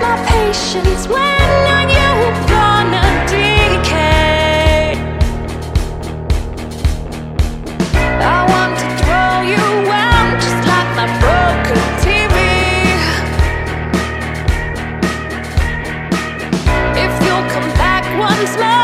My patience. When are you gonna decay? I want to throw you out just like my broken TV. If you'll come back once more.